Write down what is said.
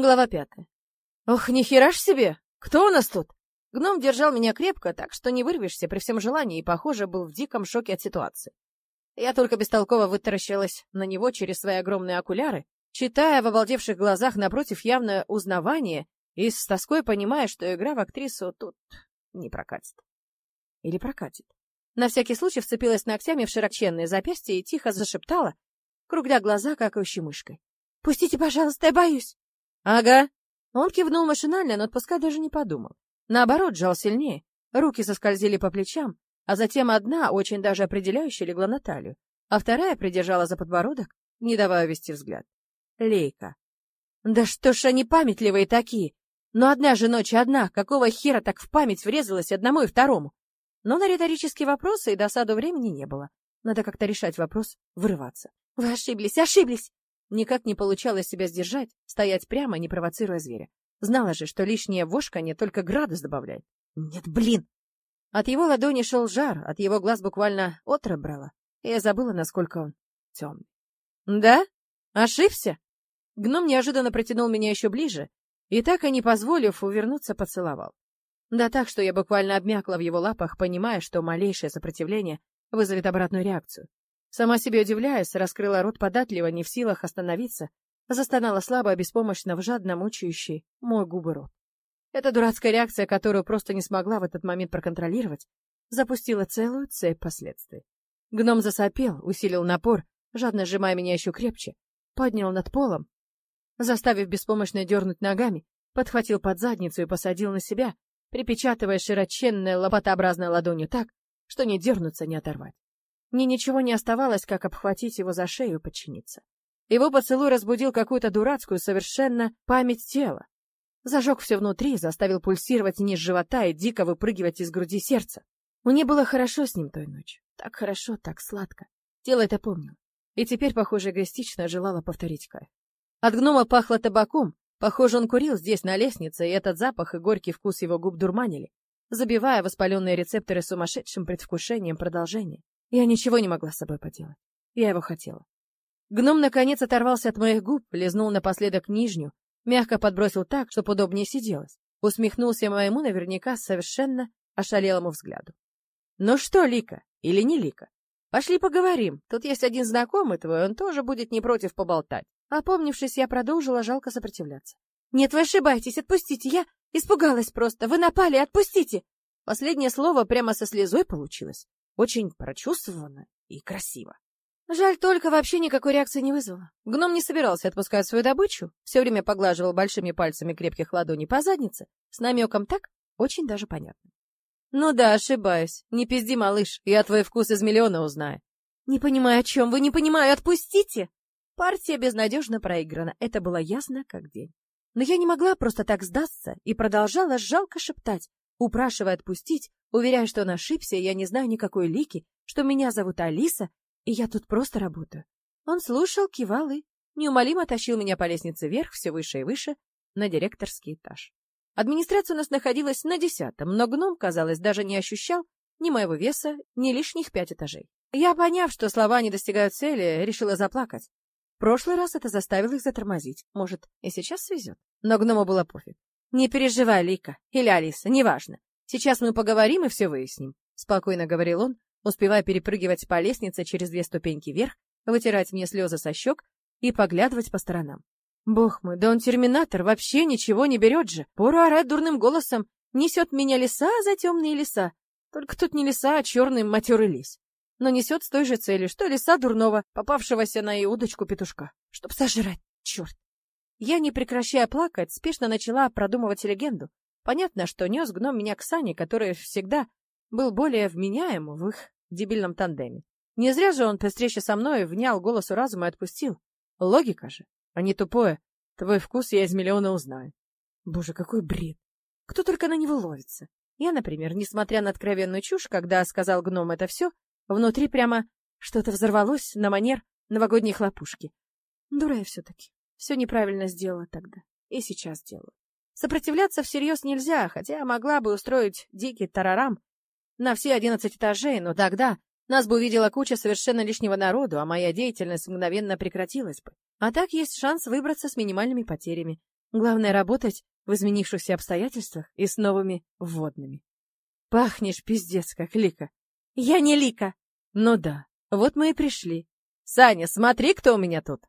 Глава пятая. Ох, нихера ж себе! Кто у нас тут? Гном держал меня крепко, так что не вырвешься при всем желании и, похоже, был в диком шоке от ситуации. Я только бестолково вытаращилась на него через свои огромные окуляры, читая в обалдевших глазах напротив явное узнавание и с тоской понимая, что игра в актрису тут не прокатит. Или прокатит. На всякий случай вцепилась ногтями в широченные запястья и тихо зашептала, кругля глаза, какающей мышкой. «Пустите, пожалуйста, я боюсь!» «Ага». Он кивнул машинально, но отпускать даже не подумал. Наоборот, сжал сильнее. Руки соскользили по плечам, а затем одна, очень даже определяющая, легла на талию, а вторая придержала за подбородок, не давая вести взгляд. Лейка. Да что ж они памятливые такие! Но одна же ночь одна, какого хера так в память врезалась одному и второму? Но на риторические вопросы и досаду времени не было. Надо как-то решать вопрос, вырываться. Вы ошиблись, ошиблись! Никак не получалось себя сдержать, стоять прямо, не провоцируя зверя. Знала же, что лишнее вошканье только градус добавляет. Нет, блин! От его ладони шел жар, от его глаз буквально отрыв брала. Я забыла, насколько он темный. Да? Ошибся? Гном неожиданно протянул меня еще ближе и, так и не позволив увернуться, поцеловал. Да так, что я буквально обмякла в его лапах, понимая, что малейшее сопротивление вызовет обратную реакцию. Сама себе удивляясь, раскрыла рот податливо, не в силах остановиться, застонала слабо, беспомощно в жадно мучающий мой губы рот. Эта дурацкая реакция, которую просто не смогла в этот момент проконтролировать, запустила целую цепь последствий. Гном засопел, усилил напор, жадно сжимая меня еще крепче, поднял над полом, заставив беспомощно дернуть ногами, подхватил под задницу и посадил на себя, припечатывая широченной лопатообразной ладонью так, что не дернуться, не оторвать. Мне ничего не оставалось, как обхватить его за шею и подчиниться. Его поцелуй разбудил какую-то дурацкую совершенно память тела. Зажег все внутри, заставил пульсировать низ живота и дико выпрыгивать из груди сердца. Мне было хорошо с ним той ночью. Так хорошо, так сладко. Тело это помнило. И теперь, похоже, эгоистично желала повторить кайф. От гнома пахло табаком. Похоже, он курил здесь, на лестнице, и этот запах и горький вкус его губ дурманили, забивая воспаленные рецепторы сумасшедшим предвкушением продолжения. Я ничего не могла с собой поделать. Я его хотела. Гном, наконец, оторвался от моих губ, лизнул напоследок нижнюю, мягко подбросил так, чтобы удобнее сиделось. Усмехнулся моему наверняка совершенно ошалелому взгляду. «Ну что, Лика, или не Лика? Пошли поговорим. Тут есть один знакомый твой, он тоже будет не против поболтать». Опомнившись, я продолжила жалко сопротивляться. «Нет, вы ошибаетесь, отпустите, я испугалась просто. Вы напали, отпустите!» Последнее слово прямо со слезой получилось. Очень прочувствованно и красиво. Жаль только, вообще никакой реакции не вызвало. Гном не собирался отпускать свою добычу, все время поглаживал большими пальцами крепких ладоней по заднице, с намеком так, очень даже понятно. Ну да, ошибаюсь. Не пизди, малыш, я твой вкус из миллиона узнаю. Не понимаю, о чем вы, не понимаю, отпустите! Партия безнадежно проиграна, это было ясно как день. Но я не могла просто так сдаться и продолжала жалко шептать, упрашивая отпустить, уверяя, что он ошибся, я не знаю никакой лики, что меня зовут Алиса, и я тут просто работаю. Он слушал, кивал и неумолимо тащил меня по лестнице вверх, все выше и выше, на директорский этаж. Администрация у нас находилась на десятом, но гном, казалось, даже не ощущал ни моего веса, ни лишних пять этажей. Я, поняв, что слова не достигают цели, решила заплакать. В прошлый раз это заставило их затормозить. Может, и сейчас свезет. Но гному было пофиг. «Не переживай, Лика, или Алиса, неважно. Сейчас мы поговорим и все выясним», — спокойно говорил он, успевая перепрыгивать по лестнице через две ступеньки вверх, вытирать мне слезы со щек и поглядывать по сторонам. Бог мой, да он терминатор, вообще ничего не берет же. Пору орать дурным голосом. Несет меня леса за темные леса. Только тут не леса, а черный матерый лис. Но несет с той же целью, что лиса дурного, попавшегося на и удочку петушка. Чтоб сожрать, черт. Я, не прекращая плакать, спешно начала продумывать легенду. Понятно, что нес гном меня к Сане, который всегда был более вменяем в их дебильном тандеме. Не зря же он при встрече со мной внял голосу разума и отпустил. Логика же, а не тупое. Твой вкус я из миллиона узнаю. Боже, какой бред. Кто только на него ловится. Я, например, несмотря на откровенную чушь, когда сказал гном это все, внутри прямо что-то взорвалось на манер новогодней хлопушки. Дура я все-таки. Все неправильно сделала тогда. И сейчас делаю. Сопротивляться всерьез нельзя, хотя могла бы устроить дикий тарарам, на все одиннадцать этажей, но тогда нас бы увидела куча совершенно лишнего народу, а моя деятельность мгновенно прекратилась бы. А так есть шанс выбраться с минимальными потерями. Главное — работать в изменившихся обстоятельствах и с новыми вводными. Пахнешь пиздец, как Лика. Я не Лика. Ну да, вот мы и пришли. Саня, смотри, кто у меня тут.